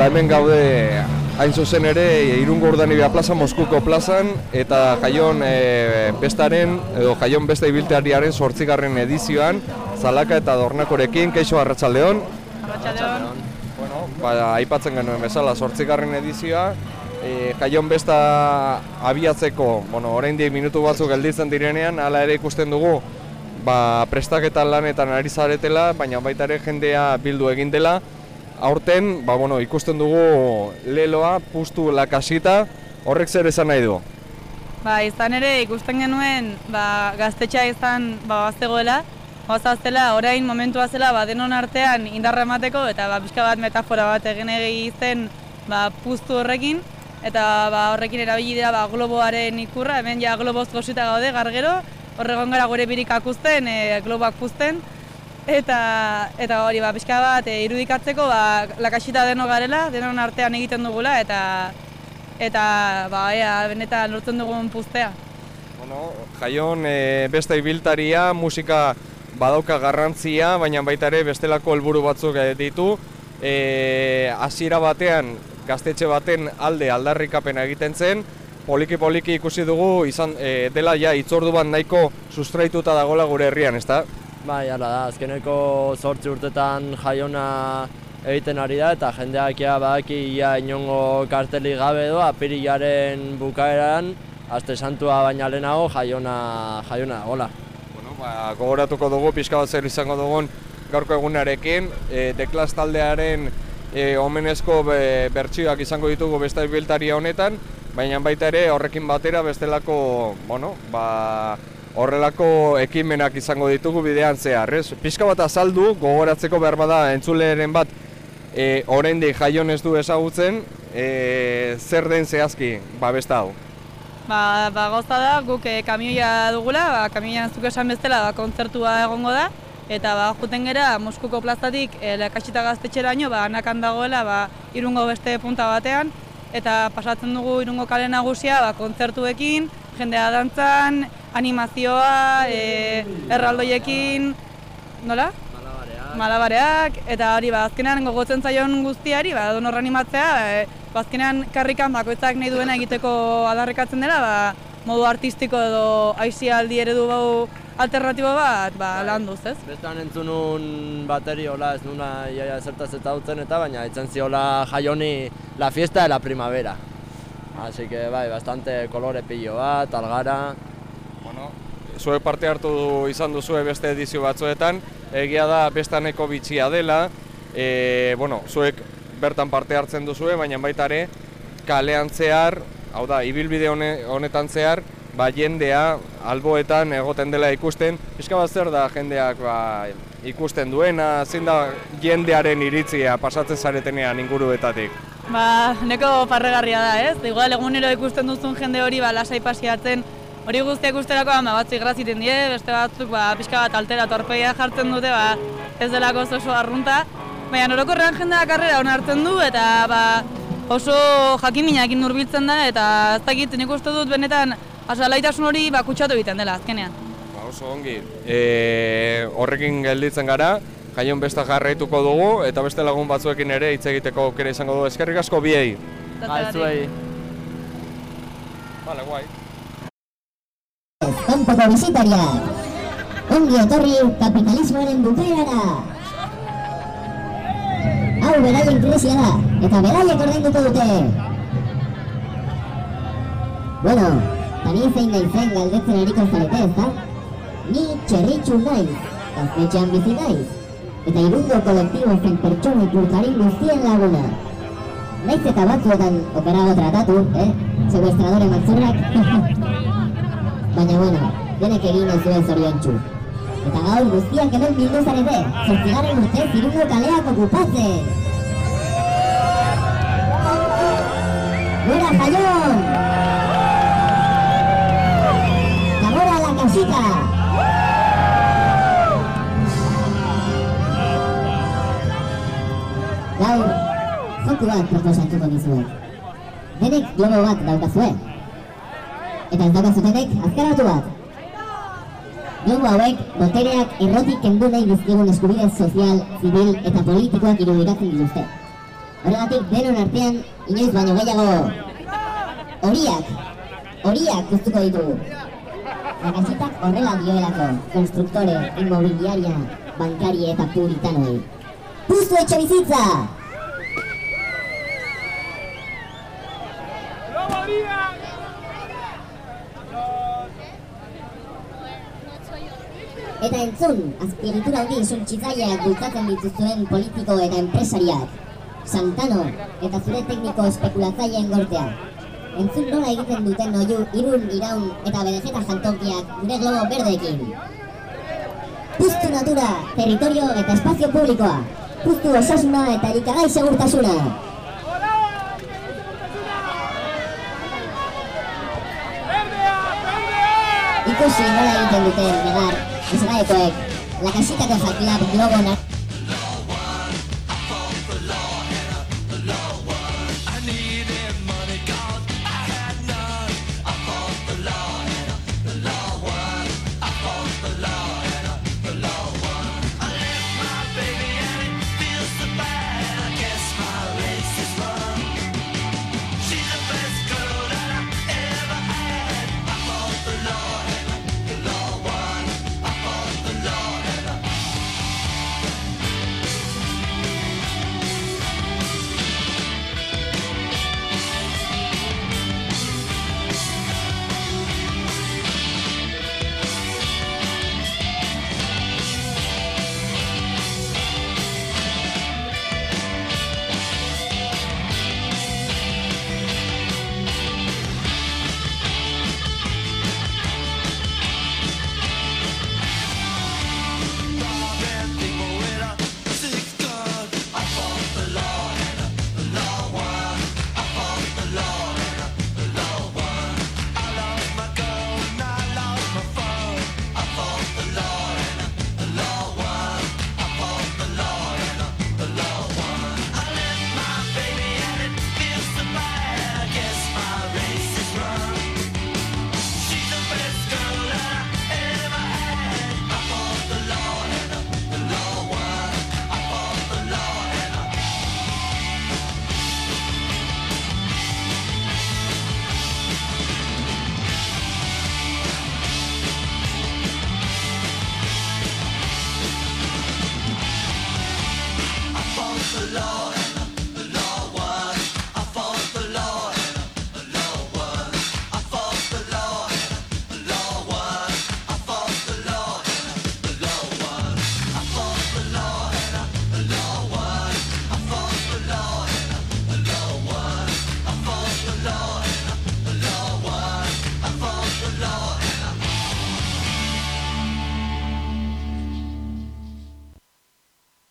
ba hemen gaude hain zuzen ere Irungo Urdanibia plaza, Moskuko plazan eta jaion e, bestaren edo jaion beste ibilteariaren sortzigarren edizioan Zalaka eta Dornakorekin, keixo Arratsaldeon. Arratsaldeon. Bueno, ba, aipatzen genuen bezala sortzigarren edizioa, e, jaion besta abiatzeko, bueno, orain minutu batzuk gelditzen direnean, hala ere ikusten dugu, ba, prestaketan lanetan ari zaretela, baina baita ere jendea bildu egin dela. Aurten, ba, bueno, ikusten dugu leloa, pustu lakasita, horrek zer esan nahi du? Ba, izan ere ikusten genuen ba, gaztetxa izan ba, baztegoela, Gozaztela, orain momentua zela ba, denon artean indarra emateko eta ba, pixka bat metafora bat egin egiten ba, puztu horrekin. Eta ba, horrekin erabili dira ba, globoaren ikurra, hemen ja globoz gozita gaude gargero, horregon gara gure birik akuzten, e, globoak puzten eta eta hori ba, pixka bat e, irudikatzeko ba, lakasita deno garela, denon artean egiten dugula eta eta ba, ea, benetan lortzen dugun puztea. Bueno, jaion e, beste ibiltaria, musika badauka garrantzia, baina baita ere bestelako helburu batzuk eh, ditu. E, hasiera batean gaztetxe baten alde aldarrikapena egiten zen, poliki poliki ikusi dugu izan e, dela ja itzordu bat nahiko sustraituta dagola gure herrian, ezta? Bai, hala da, azkeneko sortzi urtetan jaiona egiten ari da eta jendeak ja badaki ia inongo karteli gabe doa apirilaren bukaeran, aste santua baina lehenago jaiona, jaiona, hola ba, gogoratuko dugu pixka bat zer izango dugun gaurko egunarekin. E, Deklas taldearen e, omenezko be, bertsioak izango ditugu besta biltaria honetan, baina baita ere horrekin batera bestelako, bueno, ba, horrelako ekimenak izango ditugu bidean zehar, ez? Pixka bat azaldu, gogoratzeko behar bada entzuleren bat e, oraindik jaion ez du ezagutzen, e, zer den zehazki, ba, hau. Ba, ba gauza da, guk e, kamioia dugula, ba, kamioia zuk esan bestela ba, kontzertua egongo da, eta ba, juten gera Moskuko plazatik e, lekasita gaztetxera ba, anakan dagoela ba, irungo beste punta batean, eta pasatzen dugu irungo kale nagusia ba, kontzertuekin, jendea dantzan, animazioa, e, erraldoiekin, nola? Malabareak. Malabareak, eta hori ba, azkenean gogotzen zaion guztiari, ba, donor animatzea, e, Bazkenean karrikan bakoitzak nahi duena egiteko adarrekatzen dela, ba, modu artistiko edo aizialdi eredu bau alternatibo bat ba, lan duz, ez? Bestan entzunun bateri hola ez nuna iaia zertaz eta dutzen eta baina itzen ziola jaioni la fiesta de la primavera. Así que bai, bastante kolore pillo bat, algara. Zuek parte hartu izan duzu beste edizio batzuetan, egia da bestaneko bitxia dela, e, bueno, zuek bertan parte hartzen duzue, baina baita ere kalean zehar, hau da, ibilbide honetan zehar, ba, jendea alboetan egoten dela ikusten, pixka bat zer da jendeak ba, ikusten duena, zein da jendearen iritzia pasatzen zaretenean inguruetatik? Ba, neko parregarria da, ez? Igual egunero ikusten duzun jende hori ba, lasai pasiatzen, hori guztia ikustelako ba, batzu igraziten die, beste batzuk ba, pixka bat altera torpeia jartzen dute, ba, ez delako oso arrunta, Baina norokorrean jendeak karrera hona hartzen du eta ba, oso jakiminak nurbiltzen da eta ez dakit nik uste dut benetan asalaitasun hori ba, kutsatu egiten dela azkenean. Ba, oso ongi. E, horrekin gelditzen gara, jaion besta jarraituko dugu eta beste lagun batzuekin ere hitz egiteko aukera izango dugu. Eskerrik asko biei. Galtzuei. Vale, guai. Kanpoko bisitariak. Ongi etorri kapitalismoaren bukaerara hau beraien krisia da, eta beraiek ordainduko dute. Bueno, tani zein nahi zen galdetzen eriko zarete ez da? Ni txerritxu naiz, gaztetxean bizi naiz, eta irungo kolektibo zen pertsona ikurtarin guztien laguna. Naiz eta batzuetan operago tratatu, eh? Sequestradore matzurrak. Baina bueno, denek egin ez zuen zorion txu. Eta gaur guztiak hemen bildu zarete, zortzigarren urte zirungo kaleak okupatzen. Gora jaion! Eta gora la kasita! Gaur, joku bat proposatuko dizuet. Denek globo bat daukazue. Eta ez daukazutenek azkaratu bat. Globo hauek, botereak errotik kendu nahi dizkigun eskubide sozial, zibil eta politikoak irudikatzen dituzte. Horregatik denon artean inoiz baino gehiago horiak, horiak guztuko ditugu. Lakasitak horrela dioelako, konstruktore, inmobiliaria, bankari eta puritanoi. Puztu etxe bizitza! Eta entzun, azpiegitura handi suntsitzaileak bultzatzen dituzuen politiko eta enpresariak. Santano eta zure tekniko espekulatzaileen gortea. Entzun nola egiten duten oiu, irun, iraun eta bedejeta jantokiak gure globo berdeekin. Puztu natura, territorio eta espazio publikoa. Puztu osasuna eta elikagai segurtasuna. Ikusi nola egiten duten negar, escenario de Coec, la casita que facturaba Globo Love.